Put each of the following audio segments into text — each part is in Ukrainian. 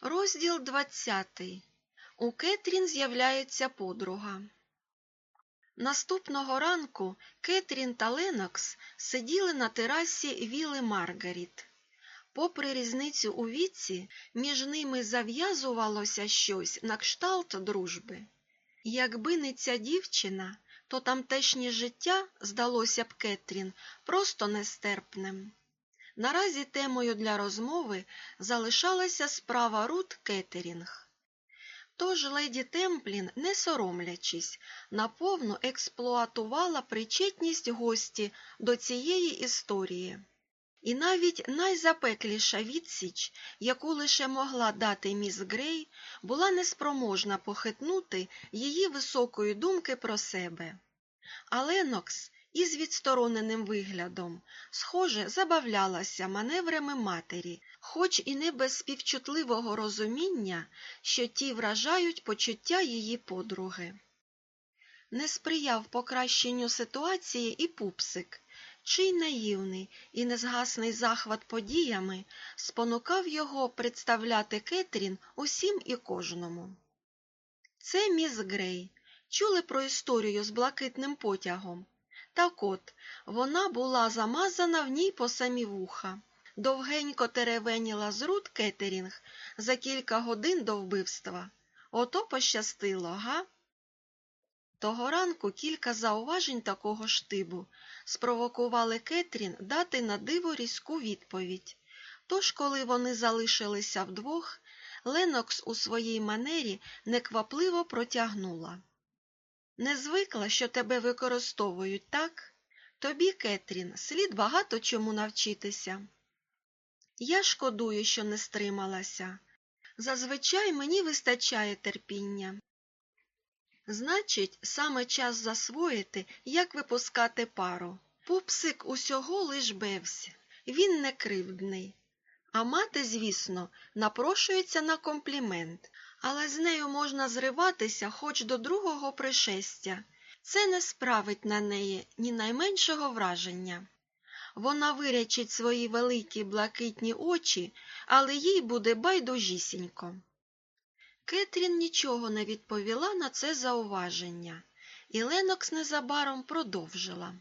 Розділ 20. У Кетрін з'являється подруга. Наступного ранку Кетрін та Ленокс сиділи на терасі Віли Маргаріт. Попри різницю у віці, між ними зав'язувалося щось на кшталт дружби. Якби не ця дівчина, то тамтешнє життя, здалося б Кетрін, просто нестерпним. Наразі темою для розмови залишалася справа Рут Кеттерінг. Тож леді Темплін, не соромлячись, наповну експлуатувала причетність гості до цієї історії. І навіть найзапекліша відсіч, яку лише могла дати міс Грей, була неспроможна похитнути її високої думки про себе. А Ленокс із відстороненим виглядом, схоже, забавлялася маневрами матері, хоч і не без співчутливого розуміння, що ті вражають почуття її подруги. Не сприяв покращенню ситуації і пупсик, чий наївний і незгасний захват подіями спонукав його представляти Кетрін усім і кожному. Це міс Грей. Чули про історію з блакитним потягом? Так от, вона була замазана в ній по самі вуха. Довгенько теревеніла з Рут Кеттерінг за кілька годин до вбивства. Ото пощастило, га? Того ранку кілька зауважень такого штибу спровокували Кетрін дати на диво різку відповідь. Тож, коли вони залишилися вдвох, Ленокс у своїй манері неквапливо протягнула. Не звикла, що тебе використовують так? Тобі, Кетрін, слід багато чому навчитися. Я шкодую, що не стрималася. Зазвичай мені вистачає терпіння. Значить, саме час засвоїти, як випускати пару. Пупсик усього лиш бевсь, він не кривдний. А мати, звісно, напрошується на комплімент, але з нею можна зриватися хоч до другого пришестя. Це не справить на неї ні найменшого враження. Вона вирячить свої великі блакитні очі, але їй буде байдужісінько. Кетрін нічого не відповіла на це зауваження, і Ленокс незабаром продовжила.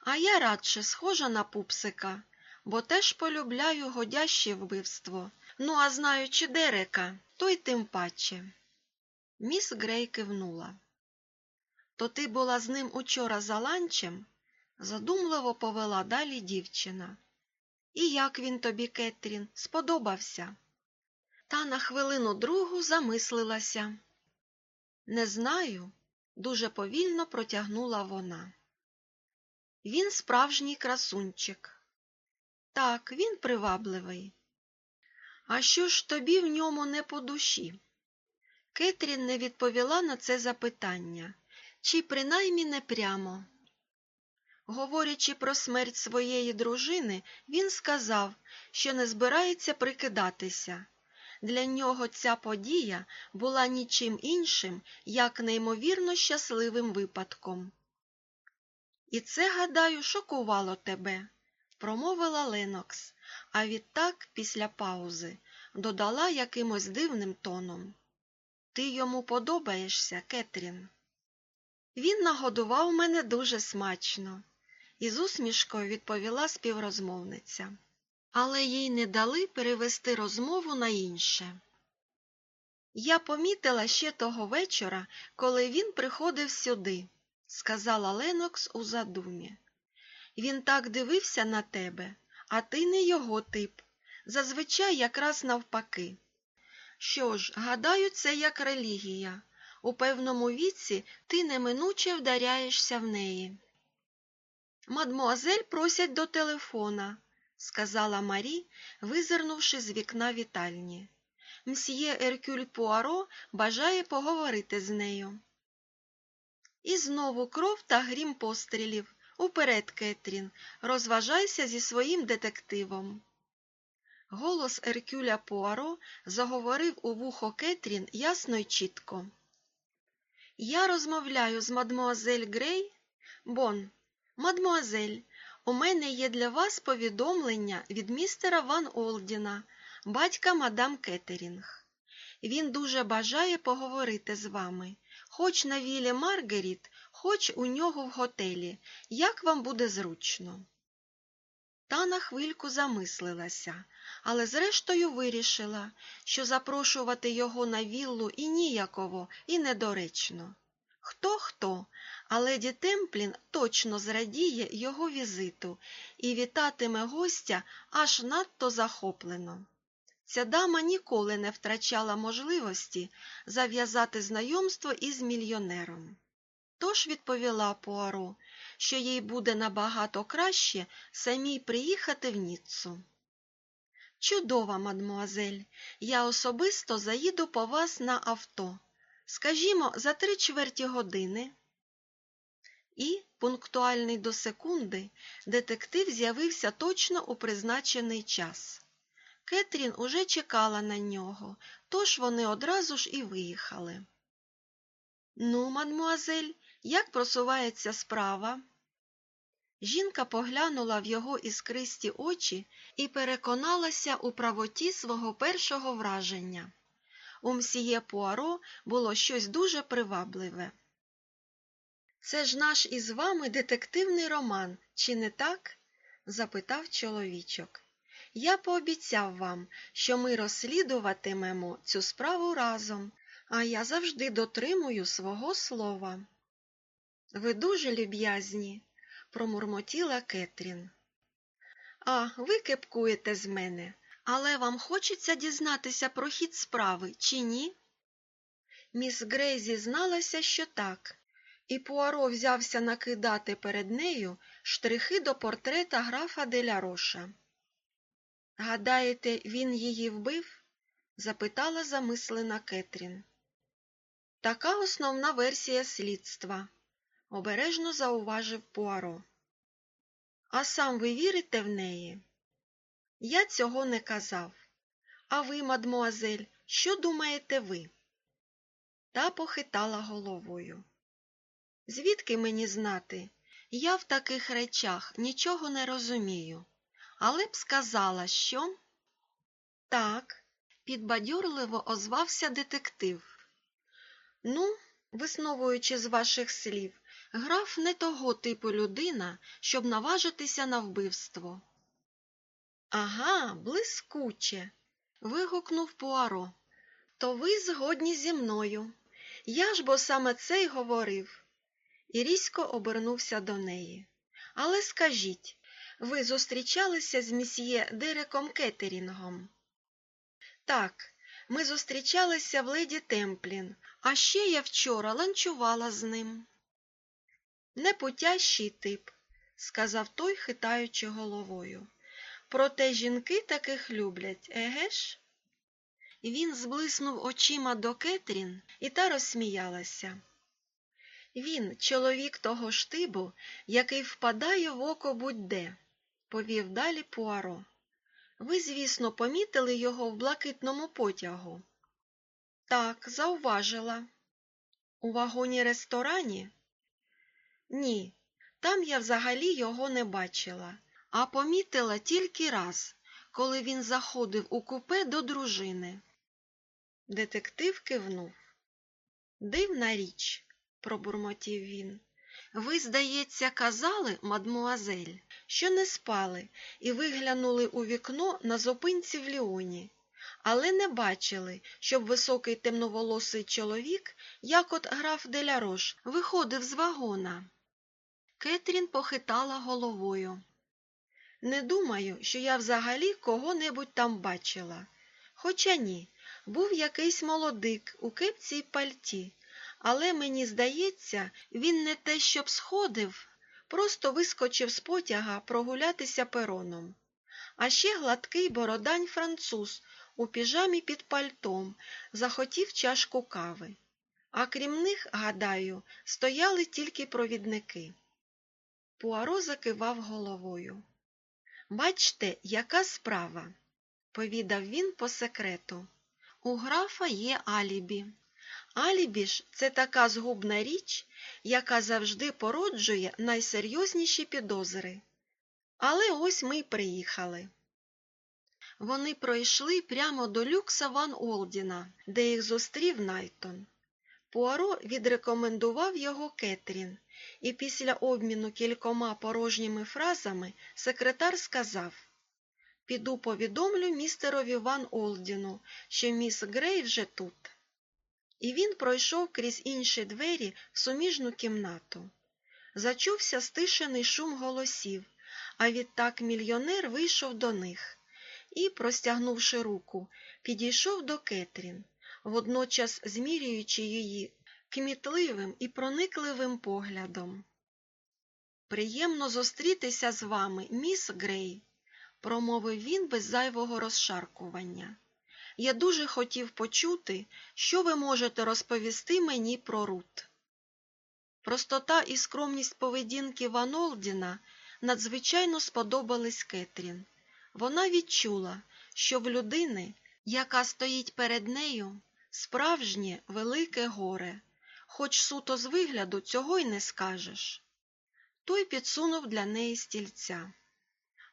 А я радше схожа на пупсика, бо теж полюбляю годяще вбивство. Ну, а знаючи Дерека, то й тим паче. Міс Грей кивнула. То ти була з ним учора за ланчем? задумливо повела далі дівчина. І як він тобі, Кетрін, сподобався? Та на хвилину другу замислилася. Не знаю, дуже повільно протягнула вона. Він справжній красунчик. Так, він привабливий. А що ж тобі в ньому не по душі? Кетрін не відповіла на це запитання, чи принаймні не прямо. Говорячи про смерть своєї дружини, він сказав, що не збирається прикидатися. Для нього ця подія була нічим іншим, як неймовірно щасливим випадком. І це, гадаю, шокувало тебе, промовила Ленокс, а відтак, після паузи, додала якимось дивним тоном. Ти йому подобаєшся, Кетрін. Він нагодував мене дуже смачно, із усмішкою відповіла співрозмовниця але їй не дали перевести розмову на інше. Я помітила ще того вечора, коли він приходив сюди, сказала Ленокс у задумі. Він так дивився на тебе, а ти не його тип, зазвичай якраз навпаки. Що ж, гадаю, це як релігія. У певному віці ти неминуче вдаряєшся в неї. Мадмуазель просять до телефона сказала Марі, визирнувши з вікна вітальні. Мсьє Еркюль Пуаро бажає поговорити з нею. І знову кров та грім пострілів. Уперед, Кетрін, розважайся зі своїм детективом. Голос Еркюля Пуаро заговорив у вухо Кетрін ясно й чітко. Я розмовляю з мадмуазель Грей. Bon, мадмуазель, у мене є для вас повідомлення від містера Ван Олдіна. батька мадам Кеттерінг. Він дуже бажає поговорити з вами, хоч на віллі Маргаріт, хоч у нього в готелі, як вам буде зручно. Та на хвильку замислилася, але зрештою вирішила, що запрошувати його на віллу і ніяково, і недоречно. Хто хто, а леді Темплін точно зрадіє його візиту і вітатиме гостя аж надто захоплено. Ця дама ніколи не втрачала можливості зав'язати знайомство із мільйонером. Тож відповіла Пуаро, що їй буде набагато краще самій приїхати в Ніццу. Чудова, мадмуазель, я особисто заїду по вас на авто. Скажімо, за три чверті години. І, пунктуальний до секунди, детектив з'явився точно у призначений час. Кетрін уже чекала на нього, тож вони одразу ж і виїхали. Ну, мадмуазель, як просувається справа? Жінка поглянула в його іскристі очі і переконалася у правоті свого першого враження. У мсьє Пуаро було щось дуже привабливе. Це ж наш із вами детективний роман, чи не так? запитав чоловічок. Я пообіцяв вам, що ми розслідуватимемо цю справу разом, а я завжди дотримую свого слова. Ви дуже люб'язні, промурмотіла Кетрін. А, ви кепкуєте з мене, але вам хочеться дізнатися про хід справи, чи ні? Міс Грей зізналася, що так, і Пуаро взявся накидати перед нею штрихи до портрета графа Деля Роша. Гадаєте, він її вбив? запитала замислена Кетрін. Така основна версія слідства, обережно зауважив Пуаро. А сам ви вірите в неї? Я цього не казав. А ви, мадмуазель, що думаєте ви? Та похитала головою. Звідки мені знати? Я в таких речах нічого не розумію, але б сказала, що. Так, підбадьорливо озвався детектив. Ну, висновуючи з ваших слів, граф не того типу людина, щоб наважитися на вбивство. Ага, блискуче. вигукнув Пуаро. То ви згодні зі мною. Я ж бо саме це й говорив. І різко обернувся до неї. Але скажіть, ви зустрічалися з місьє Дереком Кеттерінгом? Так, ми зустрічалися в леді Темплін, а ще я вчора ланчувала з ним. Непутящий тип, сказав той, хитаючи головою. Проте жінки таких люблять, еге ж? Він зблиснув очима до Кетрін, і та розсміялася. Він чоловік того штибу, який впадає в око будь-де, повів далі Пуаро. Ви, звісно, помітили його в блакитному потягу? Так, зауважила. У вагоні ресторані? Ні, там я взагалі його не бачила, а помітила тільки раз, коли він заходив у купе до дружини. Детектив кивнув. Дивна річ, пробурмотів він. Ви, здається, казали, мадмуазель, що не спали і виглянули у вікно на зупинці в Ліоні, але не бачили, щоб високий темноволосий чоловік, як от граф Делярош, виходив з вагона. Кетрін похитала головою. Не думаю, що я взагалі кого-небудь там бачила. Хоча ні, був якийсь молодик у кепці й пальті, але мені здається, він не те, щоб сходив, просто вискочив з потяга прогулятися пероном. А ще гладкий бородань француз у піжамі під пальтом захотів чашку кави. А крім них, гадаю, стояли тільки провідники. Пуаро закивав головою. Бачте, яка справа, повідав він по секрету. У графа є алібі. Алібі ж це така згубна річ, яка завжди породжує найсерйозніші підозри. Але ось ми й приїхали. Вони пройшли прямо до люкса Ван Олдіна, де їх зустрів Найтон. Пуаро відрекомендував його Кетрін, і після обміну кількома порожніми фразами секретар сказав Піду повідомлю містерові Ван Олдіну, що міс Грей вже тут. І він пройшов крізь інші двері в суміжну кімнату. Зачувся стишений шум голосів, а відтак мільйонер вийшов до них і, простягнувши руку, підійшов до Кетрін, водночас змірюючи її кмітливим і проникливим поглядом. Приємно зустрітися з вами, міс Грей, промовив він без зайвого розшаркування. Я дуже хотів почути, що ви можете розповісти мені про Рут. Простота і скромність поведінки Ван Олдіна надзвичайно сподобались Кетрін. Вона відчула, що в людини, яка стоїть перед нею, справжнє велике горе, хоч суто з вигляду цього й не скажеш. Той підсунув для неї стільця.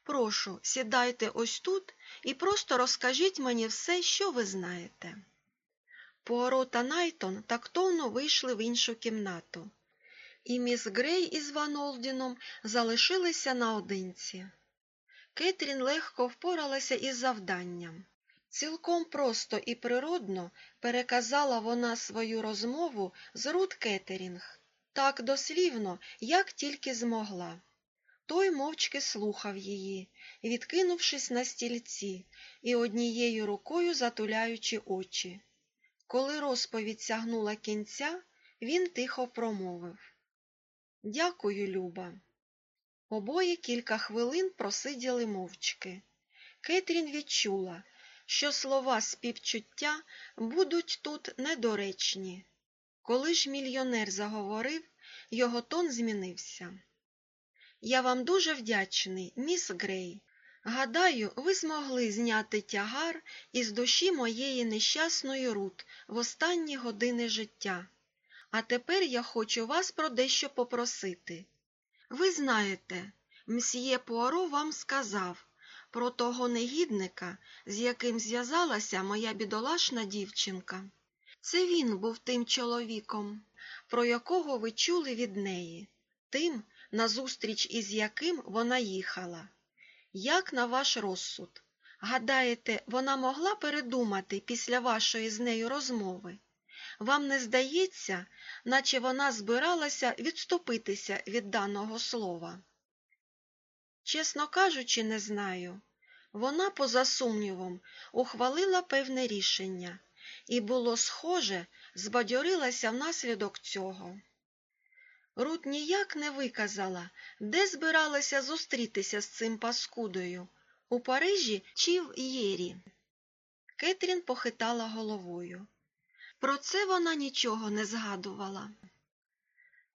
Прошу, сідайте ось тут і просто розкажіть мені все, що ви знаєте. Пуаро та Найтон тактовно вийшли в іншу кімнату, і міс Грей із Ван Олдіном залишилися наодинці. Кетрін легко впоралася із завданням. Цілком просто і природно переказала вона свою розмову з Рут Кеттерінг, так дослівно, як тільки змогла. Той мовчки слухав її, відкинувшись на стільці і однією рукою затуляючи очі. Коли розповідь сягнула кінця, він тихо промовив Дякую, Люба. Обоє кілька хвилин просиділи мовчки. Кетрін відчула, що слова співчуття будуть тут недоречні. Коли ж мільйонер заговорив, його тон змінився. Я вам дуже вдячний, міс Грей. Гадаю, ви змогли зняти тягар із душі моєї нещасної Рут в останні години життя. А тепер я хочу вас про дещо попросити. Ви знаєте, мсьє Пуаро вам сказав про того негідника, з яким зв'язалася моя бідолашна дівчинка. Це він був тим чоловіком, про якого ви чули від неї, тим, назустріч із яким вона їхала. Як на ваш розсуд? Гадаєте, вона могла передумати після вашої з нею розмови? Вам не здається, наче вона збиралася відступитися від даного слова? Чесно кажучи, не знаю. Вона, поза сумнівом, ухвалила певне рішення і, було схоже, збадьорилася внаслідок цього. Рут ніяк не виказала, де збиралася зустрітися з цим паскудою у Парижі чи в Єрі. Кетрін похитала головою. Про це вона нічого не згадувала.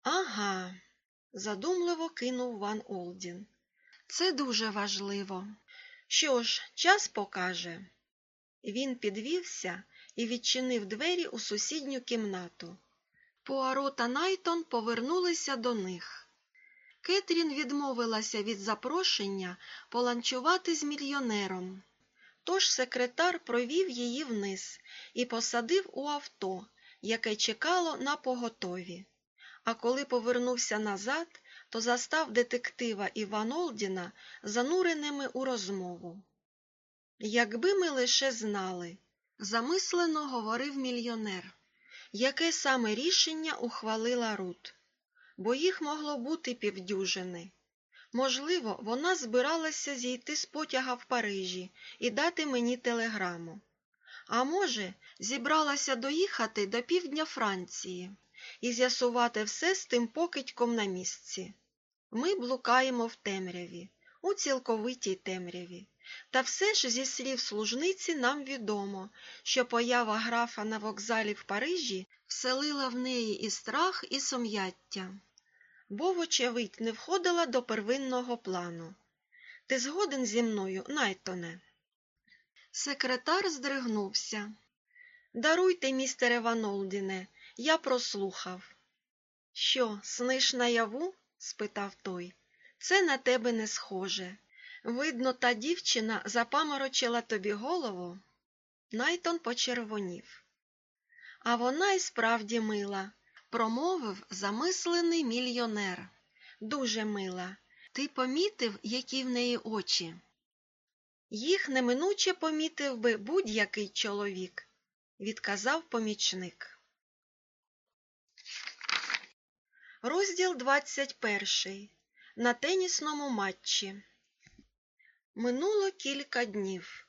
Ага, задумливо кинув Ван Олдін. Це дуже важливо. Що ж, час покаже. Він підвівся і відчинив двері у сусідню кімнату. Пуаро та Найтон повернулися до них. Кетрін відмовилася від запрошення поланчувати з мільйонером. Тож секретар провів її вниз і посадив у авто, яке чекало на поготові. А коли повернувся назад, то застав детектива Іван Олдіна зануреними у розмову. Якби ми лише знали, замислено говорив мільйонер, яке саме рішення ухвалила Рут, бо їх могло бути півдюжини. Можливо, вона збиралася зійти з потяга в Парижі і дати мені телеграму. А може, зібралася доїхати до півдня Франції і з'ясувати все з тим покидьком на місці. Ми блукаємо в темряві, у цілковитій темряві. Та все ж зі слів служниці нам відомо, що поява графа на вокзалі в Парижі вселила в неї і страх, і сум'яття. Бо, вочевидь, не входила до первинного плану. Ти згоден зі мною, Найтоне? Секретар здригнувся. Даруйте, містере Ванолдіне, я прослухав. Що, сниш наяву? спитав той. Це на тебе не схоже. Видно, та дівчина запаморочила тобі голову. Найтон почервонів. А вона й справді мила, промовив замислений мільйонер. Дуже мила. Ти помітив, які в неї очі? Їх неминуче помітив би будь-який чоловік, відказав помічник. Розділ 21. На тенісному матчі. Минуло кілька днів.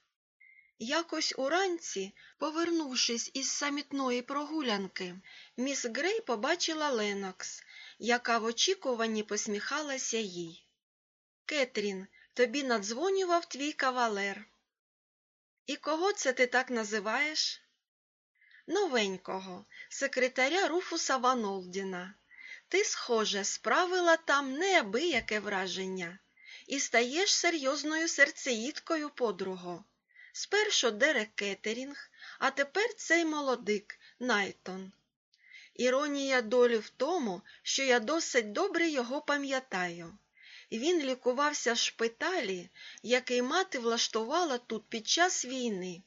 Якось уранці, повернувшись із самітної прогулянки, міс Грей побачила Ленокс, яка в очікуванні посміхалася їй. Кетрін, тобі надзвонював твій кавалер. І кого це ти так називаєш? Новенького, секретаря Руфуса Ванолдіна. Ти, схоже, справила там неабияке враження і стаєш серйозною серцеїдкою подруго. Спершу Дерек Кеттерінг, а тепер цей молодик Найтон. Іронія долі в тому, що я досить добре його пам'ятаю. Він лікувався в шпиталі, який мати влаштувала тут під час війни.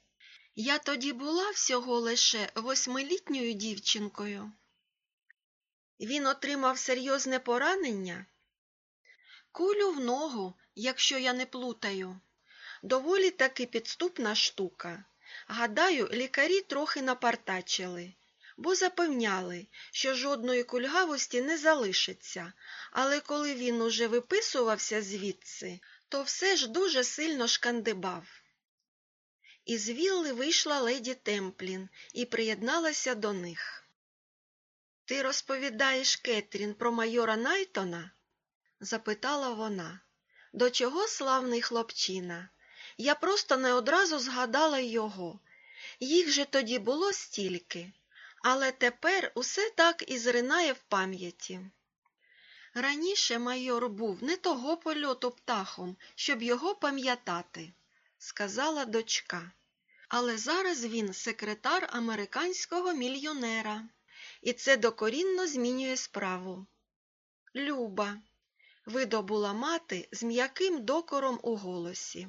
Я тоді була всього лише восьмилітньою дівчинкою. Він отримав серйозне поранення? Кулю в ногу, якщо я не плутаю. Доволі таки підступна штука. Гадаю, лікарі трохи напартачили, бо запевняли, що жодної кульгавості не залишиться, але коли він уже виписувався звідси, то все ж дуже сильно шкандибав. Із вілли вийшла леді Темплін і приєдналася до них. Ти розповідаєш Кетрін про майора Найтона? Запитала вона. До чого славний хлопчина? Я просто не одразу згадала його. Їх же тоді було стільки, але тепер усе так і зринає в пам'яті. Раніше майор був не того польоту птахом, щоб його пам'ятати, сказала дочка. Але зараз він секретар американського мільйонера, і це докорінно змінює справу. Люба, видобула мати з м'яким докором у голосі.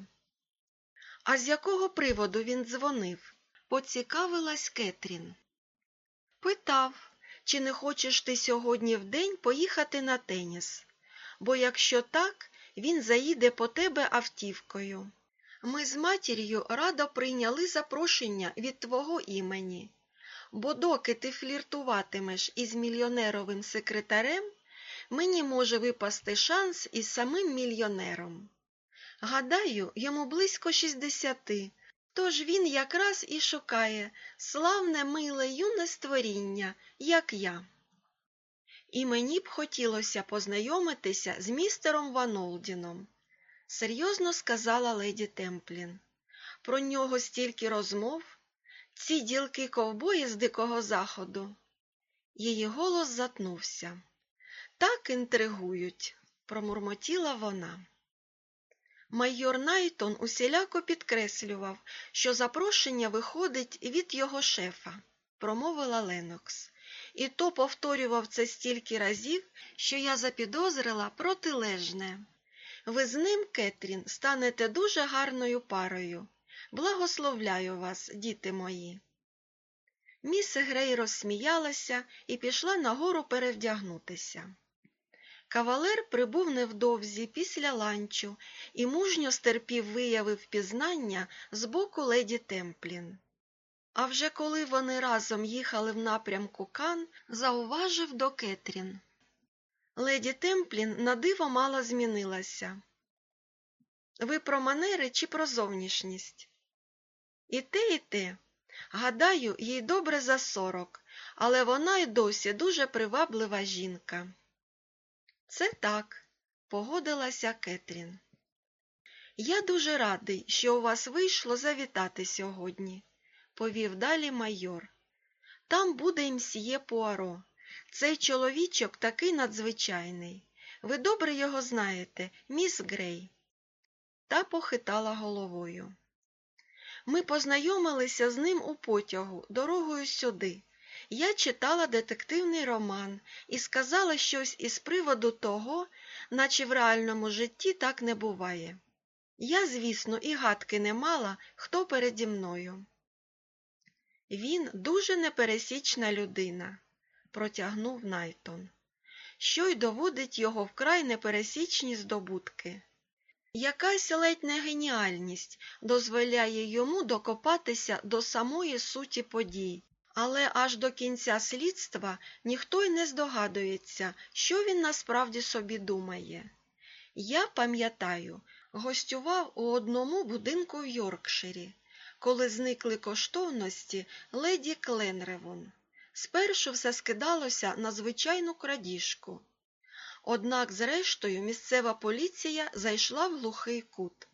А з якого приводу він дзвонив? поцікавилась Кетрін. Питав, чи не хочеш ти сьогодні в день поїхати на теніс, бо якщо так, він заїде по тебе автівкою. Ми з матір'ю радо прийняли запрошення від твого імені, бо доки ти фліртуватимеш із мільйонеровим секретарем, мені може випасти шанс із самим мільйонером. Гадаю, йому близько шістдесяти, тож він якраз і шукає славне, миле юне створіння, як я. І мені б хотілося познайомитися з містером Ванолдіном, серйозно сказала леді Темплін. Про нього стільки розмов, ці ділки ковбої з дикого заходу. Її голос затнувся. Так інтригують, промурмотіла вона. Майор Найтон усіляко підкреслював, що запрошення виходить від його шефа, промовила Ленокс. І то повторював це стільки разів, що я запідозрила протилежне. Ви з ним, Кетрін, станете дуже гарною парою. Благословляю вас, діти мої. Міс Грей розсміялася і пішла нагору перевдягнутися. Кавалер прибув невдовзі після ланчу і мужньо стерпів вияви впізнання з боку леді Темплін. А вже коли вони разом їхали в напрямку Кан, зауважив до Кетрін. Леді Темплін на диво мало змінилася. Ви про манери чи про зовнішність? І те, і те. Гадаю, їй добре за сорок, але вона й досі дуже приваблива жінка. Це так, погодилася Кетрін. Я дуже радий, що у вас вийшло завітати сьогодні, повів далі майор. Там буде імсьє Пуаро. Цей чоловічок такий надзвичайний. Ви добре його знаєте, міс Грей. Та похитала головою. Ми познайомилися з ним у потягу, дорогою сюди. Я читала детективний роман і сказала щось із приводу того, наче в реальному житті так не буває. Я, звісно, і гадки не мала, хто переді мною. Він дуже непересічна людина, протягнув Найтон, що й доводить його вкрай непересічні здобутки. Якась ледь не геніальність дозволяє йому докопатися до самої суті подій, але аж до кінця слідства ніхто й не здогадується, що він насправді собі думає. Я пам'ятаю, гостював у одному будинку в Йоркширі, коли зникли коштовності леді Кленревон. Спершу все скидалося на звичайну крадіжку. Однак, зрештою, місцева поліція зайшла в глухий кут.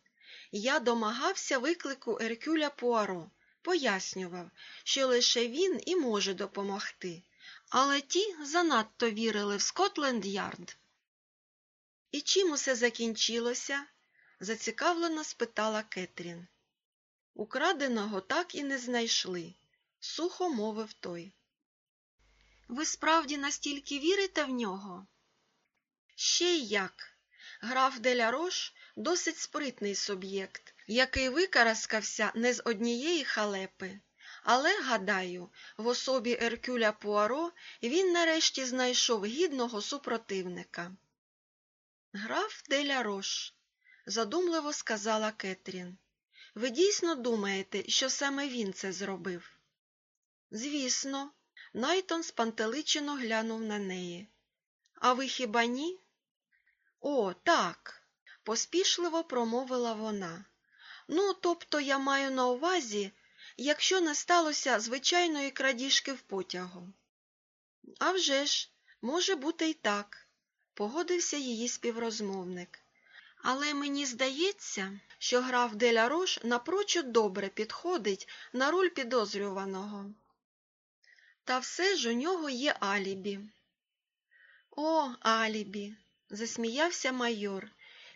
Я домагався виклику Еркюля Пуаро, пояснював, що лише він і може допомогти, але ті занадто вірили в Скотленд-Ярд. І чим усе закінчилося? зацікавлено спитала Кетрін. Украденого так і не знайшли, сухо мовив той. Ви справді настільки вірите в нього? Ще й як. Граф Делярош досить спритний суб'єкт, який викараскався не з однієї халепи. Але, гадаю, в особі Еркюля Пуаро він нарешті знайшов гідного супротивника. Граф Делярош, задумливо сказала Кетрін. Ви дійсно думаєте, що саме він це зробив? Звісно, Найтон спантеличено глянув на неї. А ви хіба ні? О, так, поспішливо промовила вона. Ну, тобто я маю на увазі, якщо не сталося звичайної крадіжки в потягу. «А вже ж, може бути й так, погодився її співрозмовник. Але мені здається, що граф Делярош напрочуд добре підходить на роль підозрюваного. Та все ж у нього є алібі. О, алібі, засміявся майор,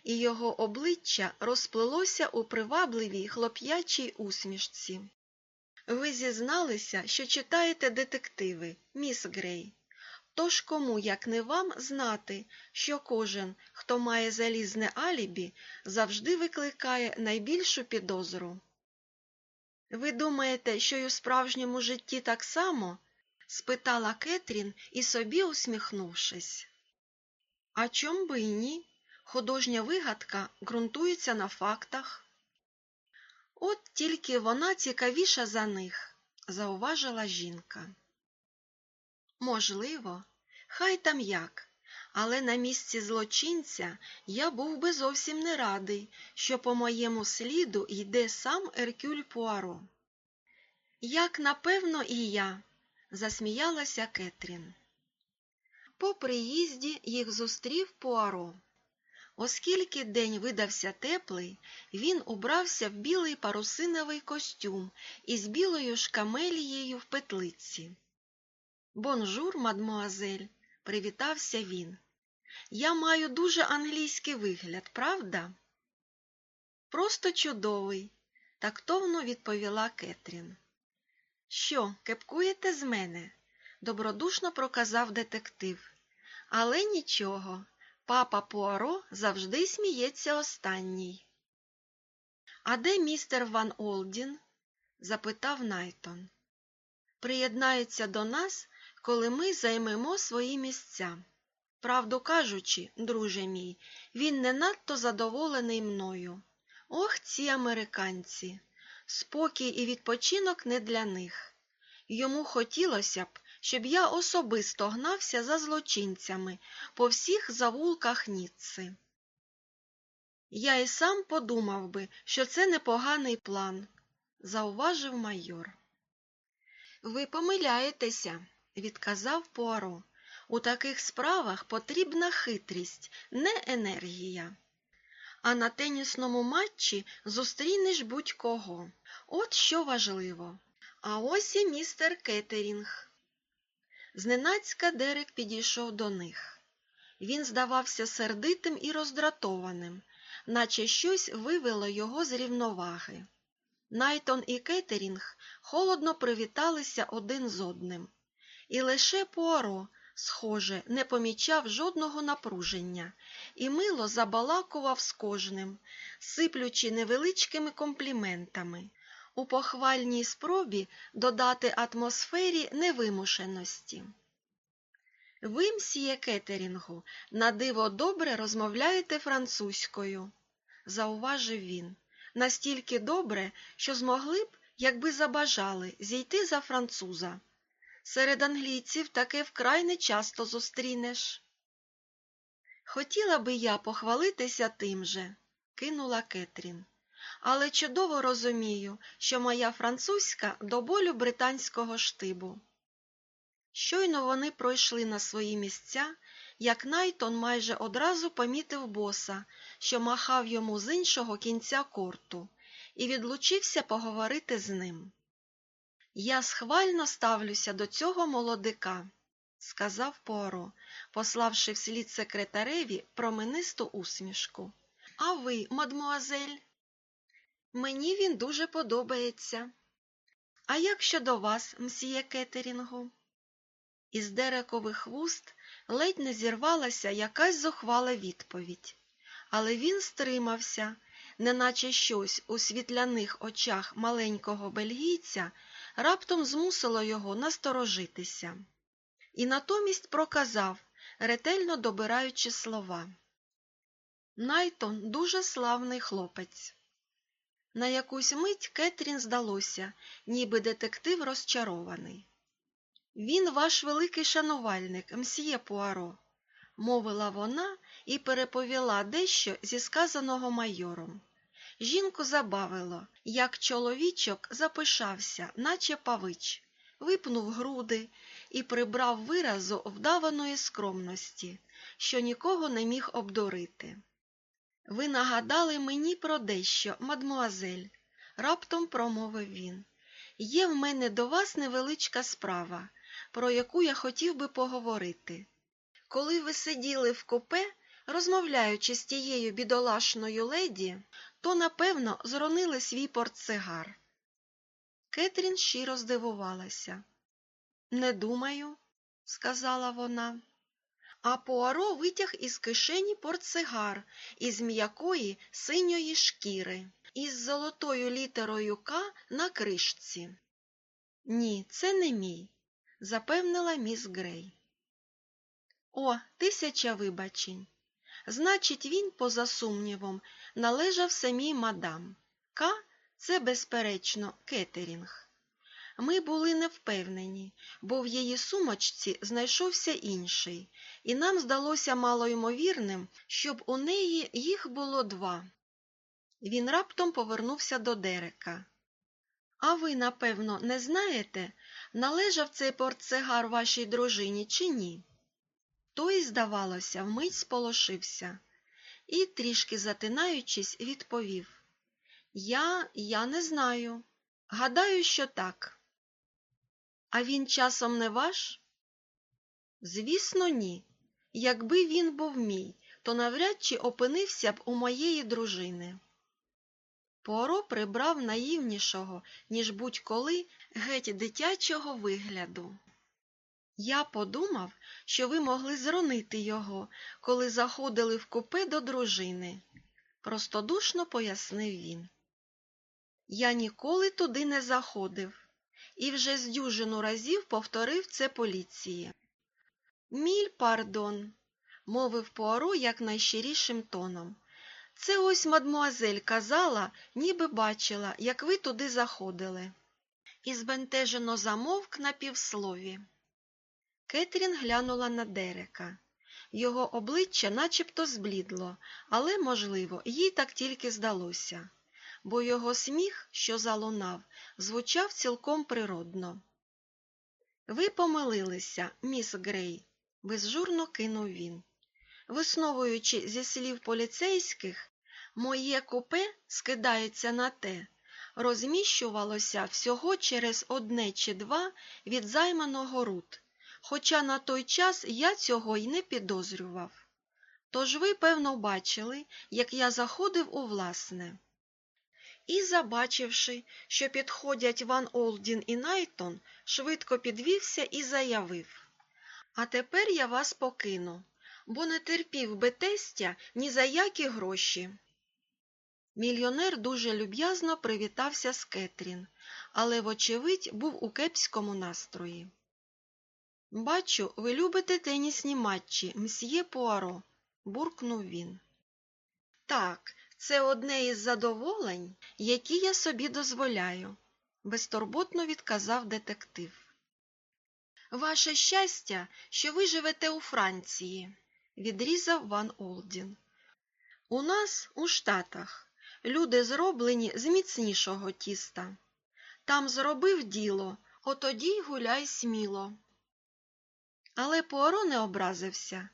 і його обличчя розплилося у привабливій хлоп'ячій усмішці. Ви зізналися, що читаєте детективи, міс Грей. Тож кому, як не вам, знати, що кожен, хто має залізне алібі, завжди викликає найбільшу підозру. Ви думаєте, що й у справжньому житті так само? спитала Кетрін і собі усміхнувшись. А чом би й ні? Художня вигадка ґрунтується на фактах. От тільки вона цікавіша за них, зауважила жінка. Можливо, хай там як, але на місці злочинця я був би зовсім не радий, що по моєму сліду йде сам Еркюль Пуаро. Як напевно і я, засміялася Кетрін. По приїзді їх зустрів Пуаро. Оскільки день видався теплий, він убрався в білий парусиновий костюм із білою шкамелією в петлиці. Бонжур, мадмуазель, привітався він. Я маю дуже англійський вигляд, правда? Просто чудовий, тактовно відповіла Кетрін. Що, кепкуєте з мене? добродушно проказав детектив. Але нічого, папа Пуаро завжди сміється останній. А де містер Ван Олдін? запитав Найтон. Приєднається до нас, коли ми займемо свої місця. Правду кажучи, друже мій, він не надто задоволений мною. Ох, ці американці. Спокій і відпочинок не для них. Йому хотілося б, щоб я особисто гнався за злочинцями по всіх завулках Ніцци. Я і сам подумав би, що це непоганий план, зауважив майор. Ви помиляєтеся, відказав Пуаро. У таких справах потрібна хитрість, не енергія. А на тенісному матчі зустрінеш будь-кого. От що важливо. А ось і містер Кеттерінг. Зненацька Дерек підійшов до них. Він здавався сердитим і роздратованим, наче щось вивело його з рівноваги. Найтон і Кеттерінг холодно привіталися один з одним, і лише Пуаро схоже, не помічав жодного напруження і мило забалакував з кожним, сиплючи невеличкими компліментами, у похвальній спробі додати атмосфері невимушеності. Ви, мсьє Кетерінгу, на диво добре розмовляєте французькою, зауважив він, настільки добре, що змогли б, якби забажали, зійти за француза. Серед англійців таке вкрай не часто зустрінеш. Хотіла би я похвалитися тим же, кинула Кетрін, але чудово розумію, що моя французька до болю британського штибу. Щойно вони пройшли на свої місця, як Найтон майже одразу помітив боса, що махав йому з іншого кінця корту, і відлучився поговорити з ним. Я схвально ставлюся до цього молодика, сказав Пуаро, пославши вслід секретареві променисту усмішку. А ви, мадмуазель? Мені він дуже подобається. А як щодо вас, мсьє Кетерінгу? Із дерекових вуст ледь не зірвалася якась зухвала відповідь, але він стримався, неначе щось у світляних очах маленького бельгійця раптом змусило його насторожитися. І натомість проказав, ретельно добираючи слова. Найтон дуже славний хлопець. На якусь мить Кетрін здалося, ніби детектив розчарований. Він ваш великий шанувальник, мсьє Пуаро, мовила вона і переповіла дещо зі сказаного майором. Жінку забавило, як чоловічок запишався, наче павич, випнув груди і прибрав виразу вдаваної скромності, що нікого не міг обдурити. Ви нагадали мені про дещо, мадмуазель, раптом промовив він. Є в мене до вас невеличка справа, про яку я хотів би поговорити. Коли ви сиділи в купе, розмовляючи з тією бідолашною леді, то, напевно, зронили свій портсигар. Кетрін щиро здивувалася. Не думаю, сказала вона. А Пуаро витяг із кишені портсигар із м'якої синьої шкіри, із золотою літерою К на кришці. Ні, це не мій, запевнила міс Грей. О, тисяча вибачень. Значить, він, поза сумнівом, належав самій мадам. К це, безперечно, кетерінг. Ми були невпевнені, бо в її сумочці знайшовся інший, і нам здалося малоймовірним, щоб у неї їх було два. Він раптом повернувся до Дерека. А ви, напевно, не знаєте, належав цей портсигар вашій дружині чи ні? Той, здавалося, вмить сполошився і, трішки затинаючись, відповів Я, я не знаю. Гадаю, що так. А він часом не ваш? Звісно, ні. Якби він був мій, то навряд чи опинився б у моєї дружини. Поро прибрав наївнішого, ніж будь-коли геть дитячого вигляду. Я подумав, що ви могли зронити його, коли заходили в купе до дружини, простодушно пояснив він. Я ніколи туди не заходив і вже з дюжину разів повторив це поліції. Міль пардон, мовив Пуаро якнайщирішим тоном. Це ось мадмуазель казала, ніби бачила, як ви туди заходили. І збентежено замовк на півслові. Кетрін глянула на Дерека. Його обличчя начебто зблідло, але, можливо, їй так тільки здалося, бо його сміх, що залунав, звучав цілком природно. Ви помилилися, міс Грей, безжурно кинув він. Висновуючи зі слів поліцейських, моє купе скидається на те, розміщувалося всього через одне чи два від займаного рут, хоча на той час я цього й не підозрював. Тож ви, певно, бачили, як я заходив у власне. І, забачивши, що підходять Ван Олдін і Найтон, швидко підвівся і заявив А тепер я вас покину, бо не терпів би тестя ні за які гроші. Мільйонер дуже люб'язно привітався з Кетрін, але, вочевидь, був у кепському настрої. Бачу, ви любите тенісні матчі, мсьє Пуаро, буркнув він. Так, це одне із задоволень, які я собі дозволяю, безтурботно відказав детектив. Ваше щастя, що ви живете у Франції, відрізав Ван Олдін. У нас, у Штатах, люди зроблені з міцнішого тіста. Там зробив діло, отоді й гуляй сміло. Але Пуаро не образився.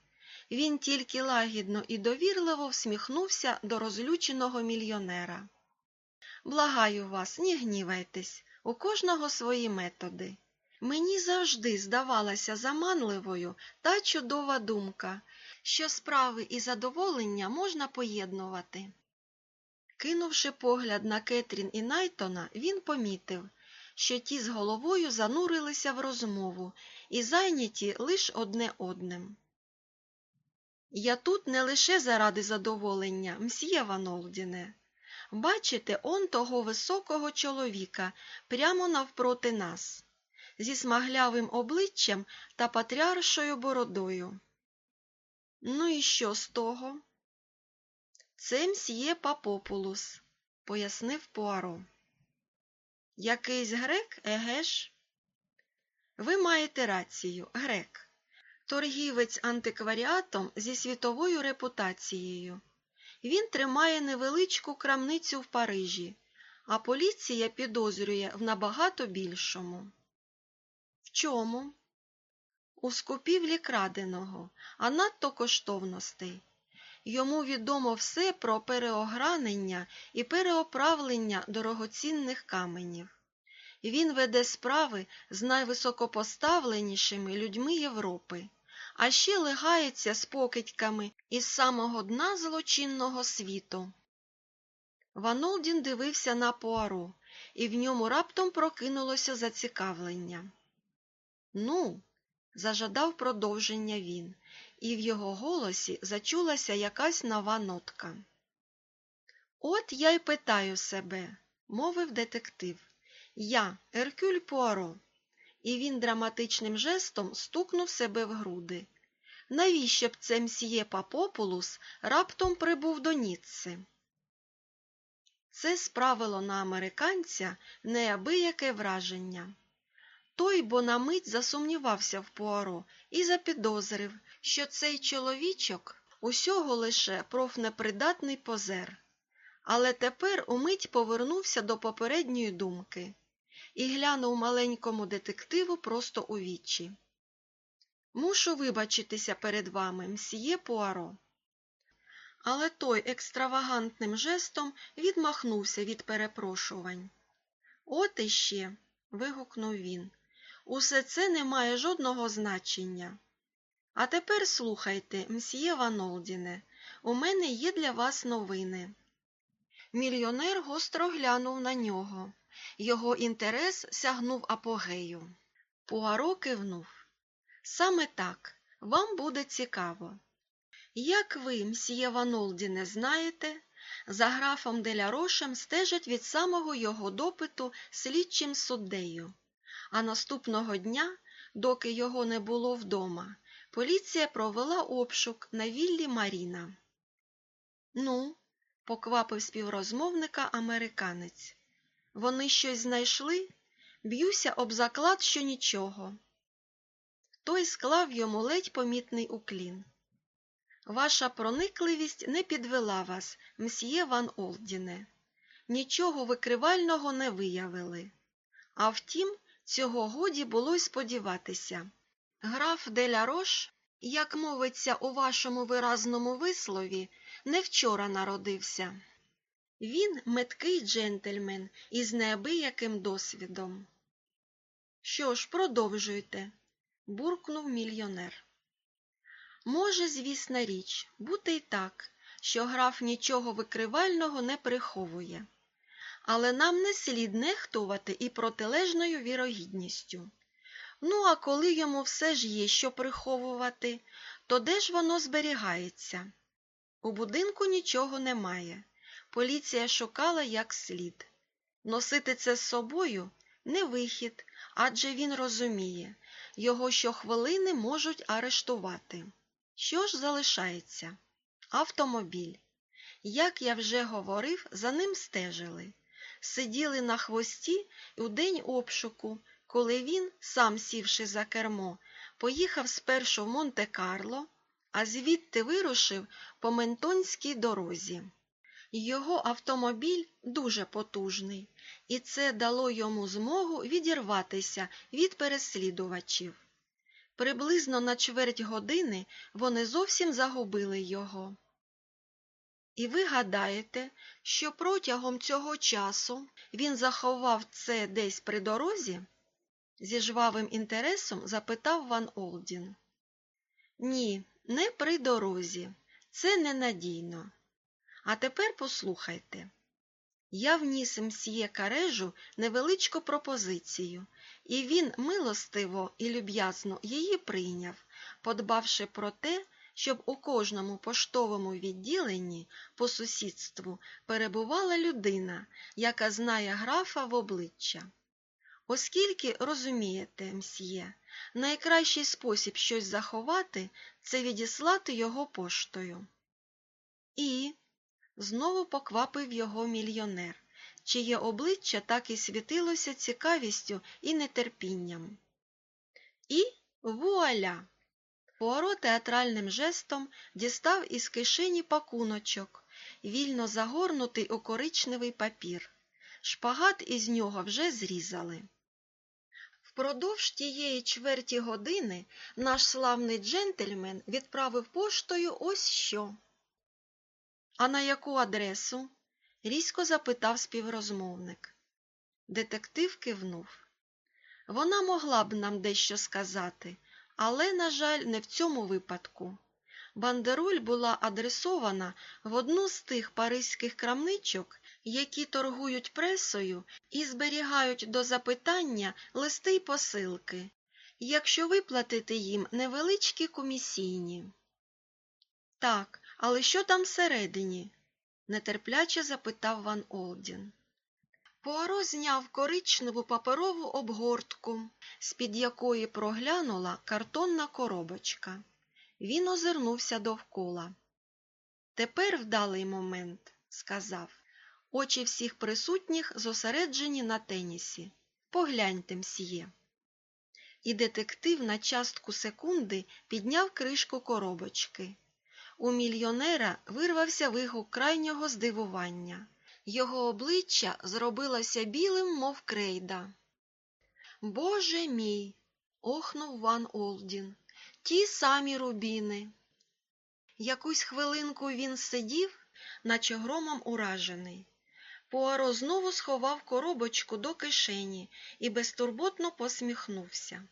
Він тільки лагідно і довірливо всміхнувся до розлюченого мільйонера. Благаю вас, не гнівайтесь, у кожного свої методи. Мені завжди здавалася заманливою та чудова думка, що справи і задоволення можна поєднувати. Кинувши погляд на Кетрін і Найтона, він помітив, що ті з головою занурилися в розмову і зайняті лише одне одним. Я тут не лише заради задоволення, мсьє Ванолдіне. Бачите он того високого чоловіка прямо навпроти нас, зі смаглявим обличчям та патріаршою бородою. Ну і що з того? Це мсьє Папопулус, пояснив Пуаро. Якийсь грек, еге ж? Ви маєте рацію, грек. Торгівець антикваріатом зі світовою репутацією. Він тримає невеличку крамницю в Парижі, а поліція підозрює в набагато більшому. В чому? У скупівлі краденого, а надто коштовностей. Йому відомо все про переогранення і переоправлення дорогоцінних каменів. Він веде справи з найвисокопоставленішими людьми Європи, а ще легається з покидьками із самого дна злочинного світу. Ванолдін дивився на Пуаро, і в ньому раптом прокинулося зацікавлення. Ну, зажадав продовження він, і в його голосі зачулася якась нова нотка. От я й питаю себе, мовив детектив. Я, Еркюль Пуаро. І він драматичним жестом стукнув себе в груди. Навіщо б це мсьє Папопулус раптом прибув до Ніцци? Це справило на американця неабияке враження. Той бо на мить засумнівався в Пуаро і запідозрив, що цей чоловічок усього лише профнепридатний позер. Але тепер умить повернувся до попередньої думки і глянув маленькому детективу просто у вічі. Мушу вибачитися перед вами, мсьє Пуаро. Але той екстравагантним жестом відмахнувся від перепрошувань. От іще. вигукнув він. Усе це не має жодного значення. А тепер слухайте, мсьє Ванолдіне, у мене є для вас новини. Мільйонер гостро глянув на нього. Його інтерес сягнув апогею. Пуаро кивнув. Саме так, вам буде цікаво. Як ви, мсьє Ванолдіне, знаєте, за графом Делярошем стежать від самого його допиту слідчим суддею, а наступного дня, доки його не було вдома, поліція провела обшук на віллі Маріна. Ну, поквапив співрозмовника американець. Вони щось знайшли? Б'юся об заклад, що нічого. Той склав йому ледь помітний уклін. Ваша проникливість не підвела вас, мсьє Ван Олдіне. Нічого викривального не виявили. А втім, цього годі було й сподіватися. Граф Деля Рош, як мовиться у вашому виразному вислові, не вчора народився. Він меткий джентльмен із неабияким досвідом. Що ж, продовжуйте, буркнув мільйонер. Може, звісна річ, бути й так, що граф нічого викривального не приховує, але нам не слід нехтувати і протилежною вірогідністю. Ну, а коли йому все ж є що приховувати, то де ж воно зберігається? У будинку нічого немає. Поліція шукала як слід. Носити це з собою не вихід, адже він розуміє, його щохвилини можуть арештувати. Що ж залишається? Автомобіль. Як я вже говорив, за ним стежили. Сиділи на хвості у день обшуку, коли він, сам сівши за кермо, поїхав спершу в Монте-Карло, а звідти вирушив по Ментонській дорозі. Його автомобіль дуже потужний, і це дало йому змогу відірватися від переслідувачів. Приблизно на чверть години вони зовсім загубили його. І ви гадаєте, що протягом цього часу він заховав це десь при дорозі? зі жвавим інтересом запитав Ван Олдін. Ні, не при дорозі. Це ненадійно. А тепер послухайте. Я вніс мсьє Карежу невеличку пропозицію, і він милостиво і люб'язно її прийняв, подбавши про те, щоб у кожному поштовому відділенні по сусідству перебувала людина, яка знає графа в обличчя. Оскільки, розумієте, мсьє, найкращий спосіб щось заховати це відіслати його поштою. І знову поквапив його мільйонер, чиє обличчя так і світилося цікавістю і нетерпінням. І вуаля! Пуаро театральним жестом дістав із кишені пакуночок, вільно загорнутий у коричневий папір. Шпагат із нього вже зрізали. Впродовж тієї чверті години наш славний джентльмен відправив поштою ось що. А на яку адресу? різко запитав співрозмовник. Детектив кивнув. Вона могла б нам дещо сказати, але, на жаль, не в цьому випадку. Бандероль була адресована в одну з тих паризьких крамничок, які торгують пресою і зберігають до запитання листи й посилки, якщо виплатити їм невеличкі комісійні. Так, але що там всередині? нетерпляче запитав Ван Олдін. Пуаро зняв коричневу паперову обгортку, з-під якої проглянула картонна коробочка. Він озирнувся довкола. Тепер вдалий момент, сказав. Очі всіх присутніх зосереджені на тенісі. Погляньте, мсьє. І детектив на частку секунди підняв кришку коробочки. У мільйонера вирвався вигук крайнього здивування. Його обличчя зробилося білим, мов крейда. Боже мій. охнув Ван Олдін. Ті самі рубіни. Якусь хвилинку він сидів, наче громом уражений. Пуаро знову сховав коробочку до кишені і безтурботно посміхнувся.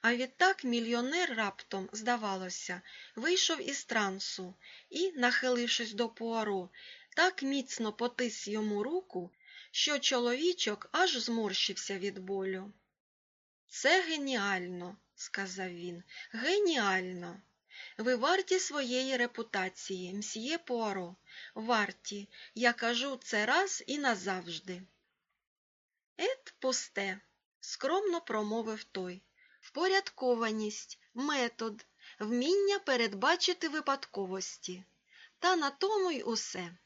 А відтак мільйонер раптом, здавалося, вийшов із трансу і, нахилившись до Пуаро, так міцно потис йому руку, що чоловічок аж зморщився від болю. Це геніально, сказав він, геніально. Ви варті своєї репутації, мсьє Пуаро, варті, я кажу це раз і назавжди. Ет пусте, скромно промовив той. Впорядкованість, метод, вміння передбачити випадковості. Та на тому й усе.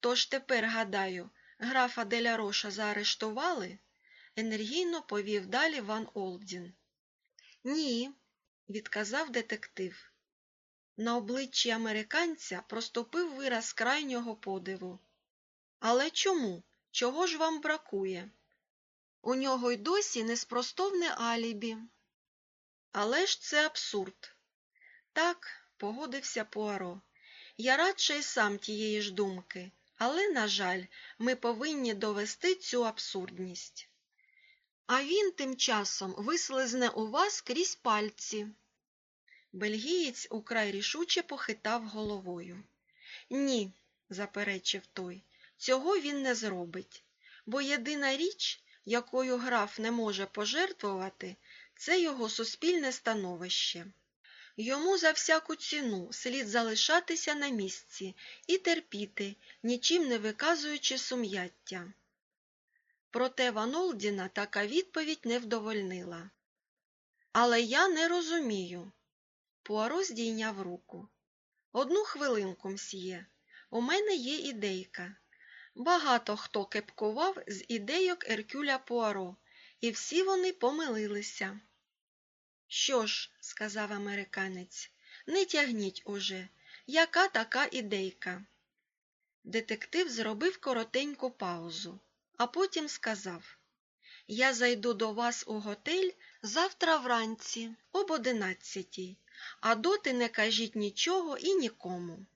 Тож тепер, гадаю, графа Деля Роша заарештували? енергійно повів далі Ван Олдін. Ні, відказав детектив. На обличчі американця проступив вираз крайнього подиву. Але чому? Чого ж вам бракує? У нього й досі неспростовне алібі. Але ж це абсурд. Так, погодився Пуаро. Я радше й сам тієї ж думки, але, на жаль, ми повинні довести цю абсурдність. А він тим часом вислизне у вас крізь пальці. Бельгієць украй рішуче похитав головою. Ні, заперечив той, цього він не зробить, бо єдина річ, якою граф не може пожертвувати, це його суспільне становище. Йому за всяку ціну слід залишатися на місці і терпіти, нічим не виказуючи сум'яття. Проте Ванолдіна така відповідь не вдовольнила. Але я не розумію. Пуаро здійняв руку. Одну хвилинку, мсьє. У мене є ідейка. Багато хто кепкував з ідейок Еркюля Пуаро, і всі вони помилилися. Що ж, сказав американець, не тягніть уже. Яка така ідейка? Детектив зробив коротеньку паузу, а потім сказав Я зайду до вас у готель завтра вранці об одинадцятій, а доти не кажіть нічого і нікому.